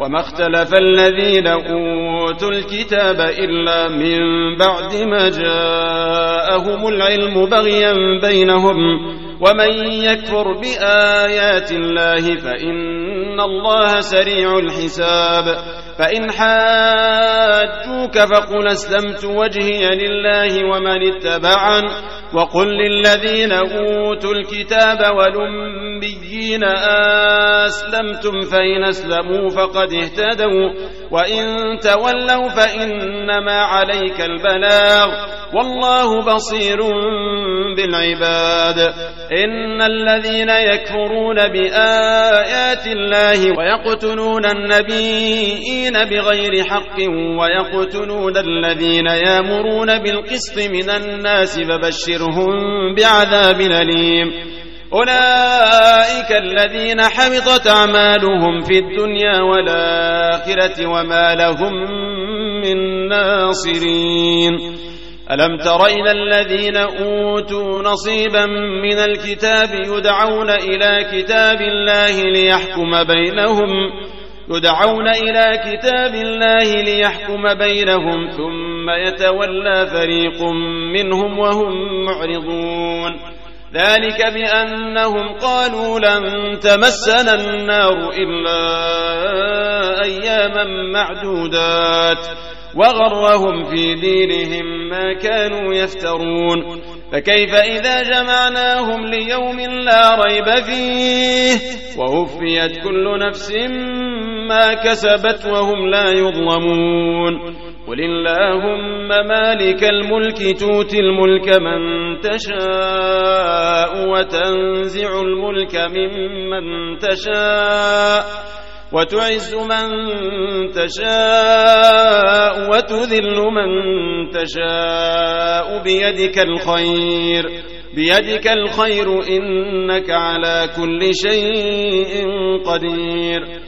وما اختلف الذين أوتوا الكتاب إلا من بعد ما جاءهم العلم بغيا بينهم. ومن يكفر بآيات الله فإن الله سريع الحساب. فإن حاجوك فقل أسلمت وجهي لله ومن اتبعن. وقل للذين أوتوا الكتاب والأميين أسلمتم فإن أسلموا فقد اهتدوا وإن تولوا فإنما عليك البلاغ والله بصير بالعباد إن الذين يكفرون بآيات الله ويقتلون النبيين بغير حق ويقتلون الذين يأمرون بالقسط من الناس فبشرهم بعذاب أليم. أولئك الذين حبطت أعمالهم في الدنيا والآخرة وما لهم من ناصرين. ألم تر إلى الذين أوتوا نصيبا من الكتاب يدعون إلى كتاب الله ليحكم بينهم يدعون إلى كتاب الله ليحكم بينهم ثم يتولى فريق منهم وهم معرضون. ذلك بأنهم قالوا لن تمسنا النار إلا أياما معدودات وغرهم في دينهم ما كانوا يفترون. فكيف إذا جمعناهم ليوم لا ريب فيه؟ ووفيت كل نفس ما كسبت وهم لا يظلمون. قل اللهم مالك الملك توتي الملك من تشاء وتنزع الملك ممن تشاء وتعز من تشاء وتذل من تشاء بيدك الخير بيدك الخير إنك على كل شيء قدير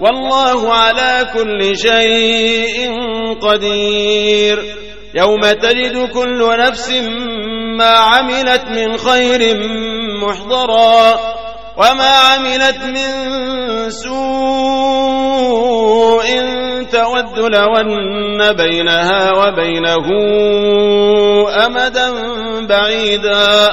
والله على كل شيء قدير. يوم تجد كل نفس ما عملت من خير محضرا وما عملت من سوء تود لو أن بينها وبينه أمدا بعيدا.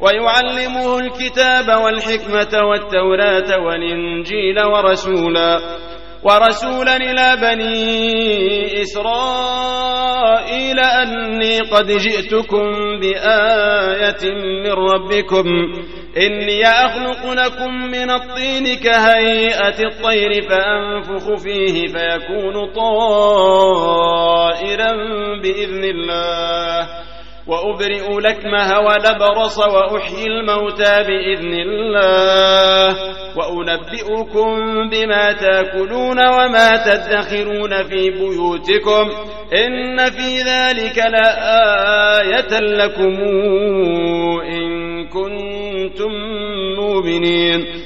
ويعلمه الكتاب والحكمة والتوراة والإنجيل ورسولا ورسولا إلى بني إسرائيل أني قد جئتكم بآية من ربكم إني أخلق لكم من الطين كهيئة الطير فأنفخ فيه فيكون طائرا بإذن الله. وأبرئ لكمه ولبرص وأحيي الموتى بإذن الله. وأنبئكم بما تأكلون وما تدخرون في بيوتكم. إن في ذلك لآية لكم إن كنتم مؤمنين.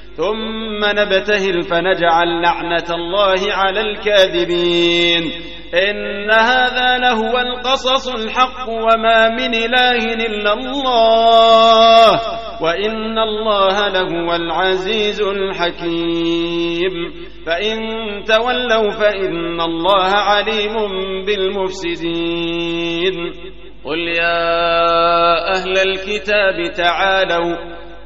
ثم نبتهل فنجعل لعنة الله على الكاذبين. إن هذا لهو القصص الحق وما من إله إلا الله. وإن الله لهو العزيز الحكيم. فإن تولوا فإن الله عليم بالمفسدين. قل يا أهل الكتاب تعالوا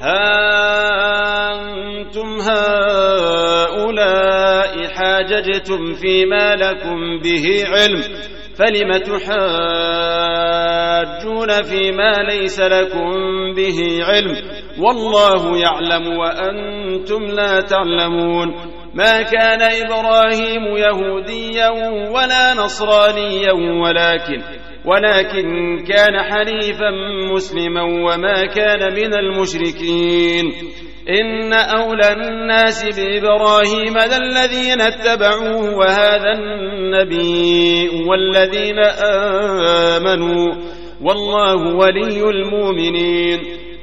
ها أنتم هؤلاء حاججتم فيما لكم به علم فلم تحاجون فيما ليس لكم به علم؟ والله يعلم وأنتم لا تعلمون. ما كان إبراهيم يهوديا ولا نصرانيا ولكن ولكن كان حنيفا مسلما وما كان من المشركين. إن أولى الناس بإبراهيم الذين اتبعوه وهذا النبي والذين آمنوا والله ولي المؤمنين.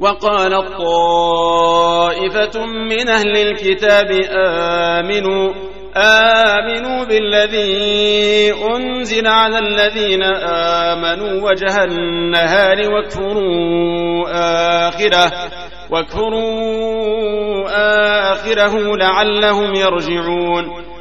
وقال طائفة من أهل الكتاب آمنوا آمنوا بالذي أنزل على الذين آمنوا وجه النهار واكفروا آخرة واكفروا آخره لعلهم يرجعون.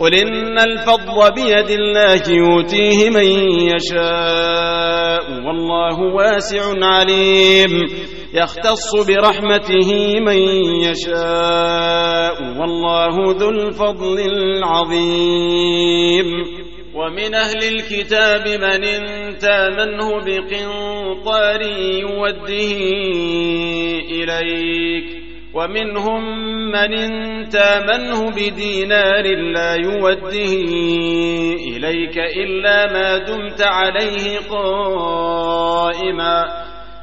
قل إن الفضل بيد الله يؤتيه من يشاء والله واسع عليم يختص برحمته من يشاء والله ذو الفضل العظيم ومن أهل الكتاب من تامنه بقنطار يوده إليك ومنهم من تامنه بدينار لا يوده إليك إلا ما دمت عليه قائما.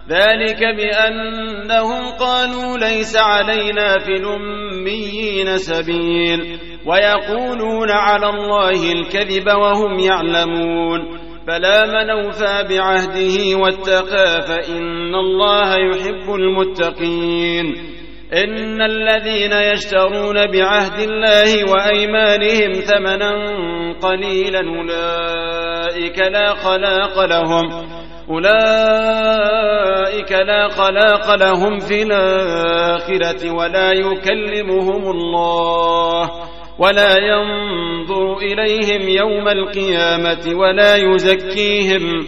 ذلك بأنهم قالوا ليس علينا في الأميين سبيل. ويقولون على الله الكذب وهم يعلمون. فلا من أوفى بعهده واتقى فإن الله يحب المتقين. إن الذين يشترون بعهد الله وأيمانهم ثمنا قليلا أولئك لا خلاق لهم أولئك لا خلاق لهم في الآخرة ولا يكلمهم الله ولا ينظر إليهم يوم القيامة ولا يزكيهم.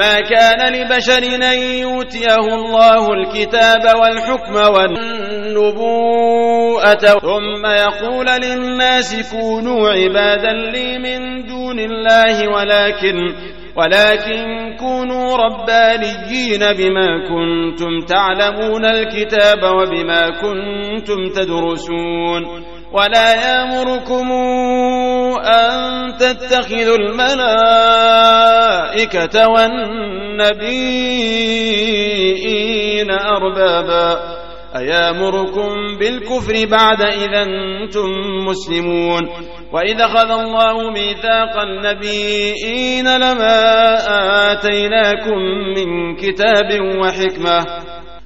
ما كان لبشر أن يؤتيه الله الكتاب والحكم والنبوءة. ثم يقول للناس كونوا عبادا لي من دون الله ولكن ولكن كونوا ربانيين بما كنتم تعلمون الكتاب وبما كنتم تدرسون. ولا يأمركم أن تتخذوا الملائكة والنبيين أربابا أيأمركم بالكفر بعد إذا أنتم مسلمون وإذا خذ الله ميثاق النبيين لما آتيناكم من كتاب وحكمة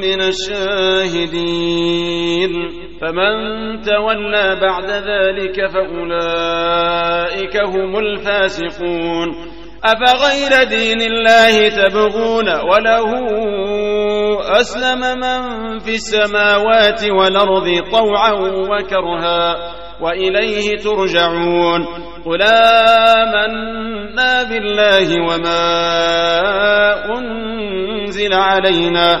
من الشاهدين. فمن تولى بعد ذلك فأولئك هم الفاسقون. أفغير دين الله تبغون وله أسلم من في السماوات والأرض طوعا وكرها وإليه ترجعون. قل آمنا بالله وما أنزل علينا.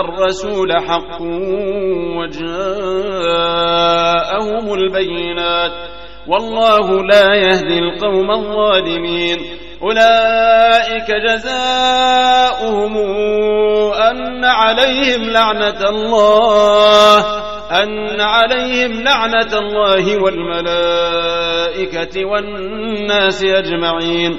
الرسول حق وجاءهم البينات والله لا يهدي القوم الظالمين. أولئك جزاؤهم أن عليهم لعنة الله أن عليهم لعنة الله والملائكة والناس أجمعين.